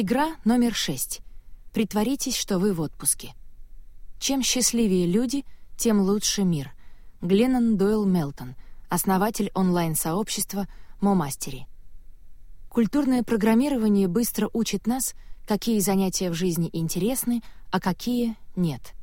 Игра номер шесть. Притворитесь, что вы в отпуске. Чем счастливее люди, тем лучше мир. Гленнон Дойл Мелтон, основатель онлайн-сообщества Момастери. Культурное программирование быстро учит нас, какие занятия в жизни интересны, а какие — нет.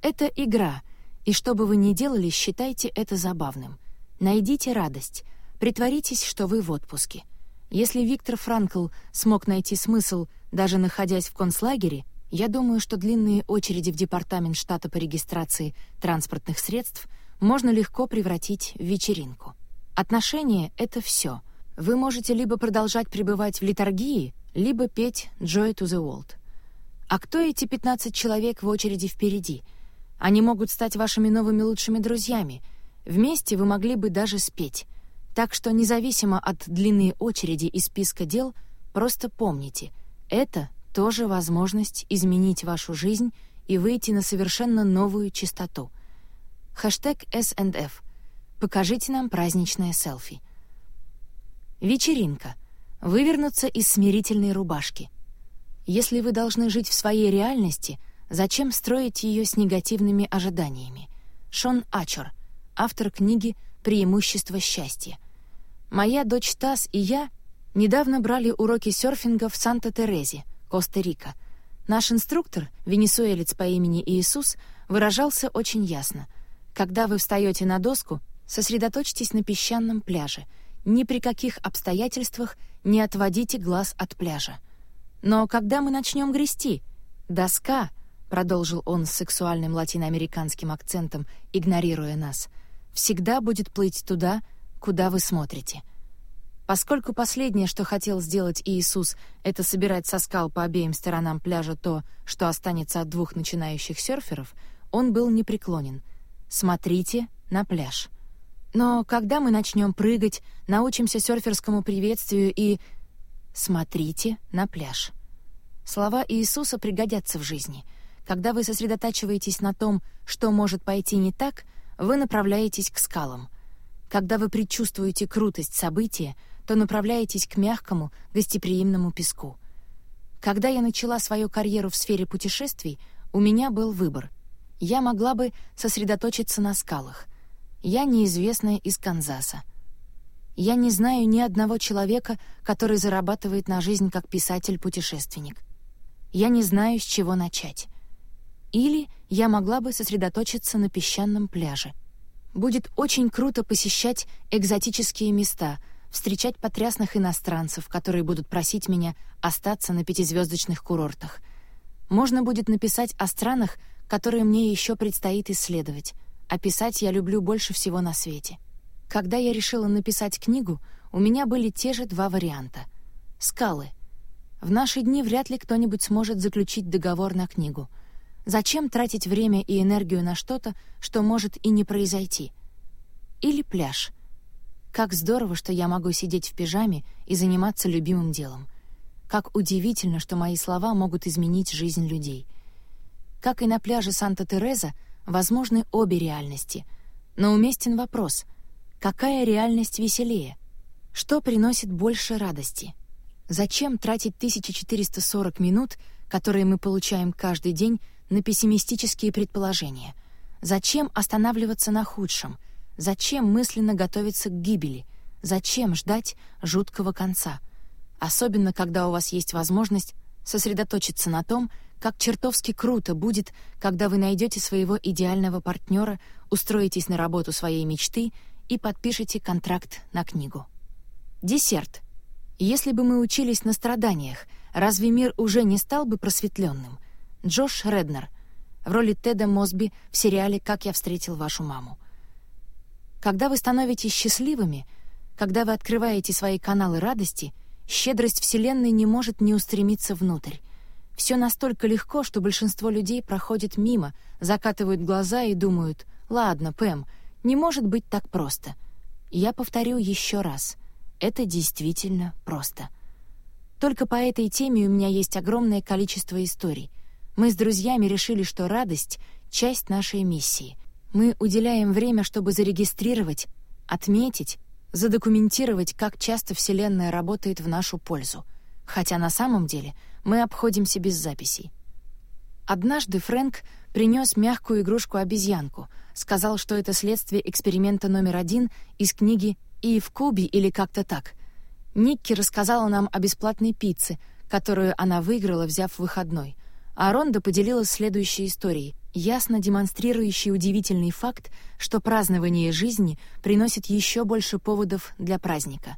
Это игра, и что бы вы ни делали, считайте это забавным. Найдите радость, притворитесь, что вы в отпуске. Если Виктор Франкл смог найти смысл, даже находясь в концлагере, я думаю, что длинные очереди в департамент штата по регистрации транспортных средств можно легко превратить в вечеринку. Отношения — это все. Вы можете либо продолжать пребывать в литургии, либо петь «Joy to the World». А кто эти 15 человек в очереди впереди? Они могут стать вашими новыми лучшими друзьями. Вместе вы могли бы даже спеть — так что независимо от длины очереди и списка дел, просто помните, это тоже возможность изменить вашу жизнь и выйти на совершенно новую частоту. Хэштег S&F. Покажите нам праздничное селфи. Вечеринка. Вывернуться из смирительной рубашки. Если вы должны жить в своей реальности, зачем строить ее с негативными ожиданиями? Шон Ачер, автор книги преимущество счастья. Моя дочь Тас и я недавно брали уроки серфинга в Санта-Терезе, Коста-Рика. Наш инструктор, венесуэлец по имени Иисус, выражался очень ясно. Когда вы встаете на доску, сосредоточьтесь на песчаном пляже. Ни при каких обстоятельствах не отводите глаз от пляжа. Но когда мы начнем грести? Доска, продолжил он с сексуальным латиноамериканским акцентом, игнорируя нас — всегда будет плыть туда, куда вы смотрите. Поскольку последнее, что хотел сделать Иисус, это собирать со скал по обеим сторонам пляжа то, что останется от двух начинающих серферов, он был непреклонен. Смотрите на пляж. Но когда мы начнем прыгать, научимся серферскому приветствию и... Смотрите на пляж. Слова Иисуса пригодятся в жизни. Когда вы сосредотачиваетесь на том, что может пойти не так — вы направляетесь к скалам. Когда вы предчувствуете крутость события, то направляетесь к мягкому, гостеприимному песку. Когда я начала свою карьеру в сфере путешествий, у меня был выбор. Я могла бы сосредоточиться на скалах. Я неизвестная из Канзаса. Я не знаю ни одного человека, который зарабатывает на жизнь как писатель-путешественник. Я не знаю, с чего начать. Или я могла бы сосредоточиться на песчаном пляже. Будет очень круто посещать экзотические места, встречать потрясных иностранцев, которые будут просить меня остаться на пятизвездочных курортах. Можно будет написать о странах, которые мне еще предстоит исследовать. А писать я люблю больше всего на свете. Когда я решила написать книгу, у меня были те же два варианта. Скалы. В наши дни вряд ли кто-нибудь сможет заключить договор на книгу — Зачем тратить время и энергию на что-то, что может и не произойти? Или пляж. Как здорово, что я могу сидеть в пижаме и заниматься любимым делом. Как удивительно, что мои слова могут изменить жизнь людей. Как и на пляже Санта-Тереза, возможны обе реальности. Но уместен вопрос, какая реальность веселее? Что приносит больше радости? Зачем тратить 1440 минут, которые мы получаем каждый день, на пессимистические предположения. Зачем останавливаться на худшем? Зачем мысленно готовиться к гибели? Зачем ждать жуткого конца? Особенно, когда у вас есть возможность сосредоточиться на том, как чертовски круто будет, когда вы найдете своего идеального партнера, устроитесь на работу своей мечты и подпишете контракт на книгу. Десерт. Если бы мы учились на страданиях, разве мир уже не стал бы просветленным — Джош Реднер в роли Теда Мосби в сериале «Как я встретил вашу маму». Когда вы становитесь счастливыми, когда вы открываете свои каналы радости, щедрость Вселенной не может не устремиться внутрь. Все настолько легко, что большинство людей проходят мимо, закатывают глаза и думают «Ладно, Пэм, не может быть так просто». Я повторю еще раз. Это действительно просто. Только по этой теме у меня есть огромное количество историй — мы с друзьями решили, что радость — часть нашей миссии. Мы уделяем время, чтобы зарегистрировать, отметить, задокументировать, как часто Вселенная работает в нашу пользу. хотя на самом деле мы обходимся без записей. Однажды Фрэнк принес мягкую игрушку-обезьянку, сказал, что это следствие эксперимента номер один из книги «И в Кубе» или как-то так. Никки рассказала нам о бесплатной пицце, которую она выиграла, взяв выходной. А Ронда поделилась следующей историей, ясно демонстрирующей удивительный факт, что празднование жизни приносит еще больше поводов для праздника.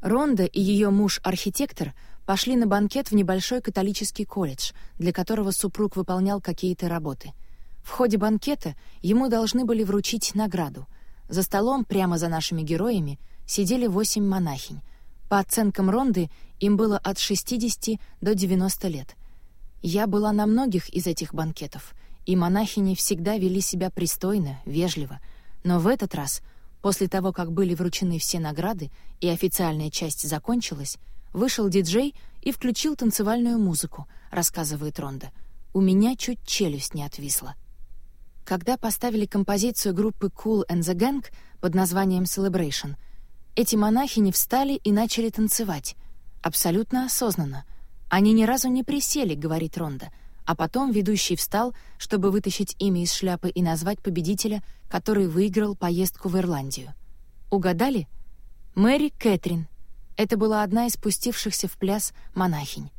Ронда и ее муж-архитектор пошли на банкет в небольшой католический колледж, для которого супруг выполнял какие-то работы. В ходе банкета ему должны были вручить награду. За столом, прямо за нашими героями, сидели восемь монахинь. По оценкам Ронды, им было от 60 до 90 лет. Я была на многих из этих банкетов, и монахини всегда вели себя пристойно, вежливо. Но в этот раз, после того, как были вручены все награды и официальная часть закончилась, Вышел диджей и включил танцевальную музыку, рассказывает Ронда. У меня чуть челюсть не отвисла. Когда поставили композицию группы Cool and the Gang под названием Celebration, эти монахи не встали и начали танцевать. Абсолютно осознанно. Они ни разу не присели, говорит Ронда, а потом ведущий встал, чтобы вытащить имя из шляпы и назвать победителя, который выиграл поездку в Ирландию. Угадали? Мэри Кэтрин, это была одна из спустившихся в пляс монахинь.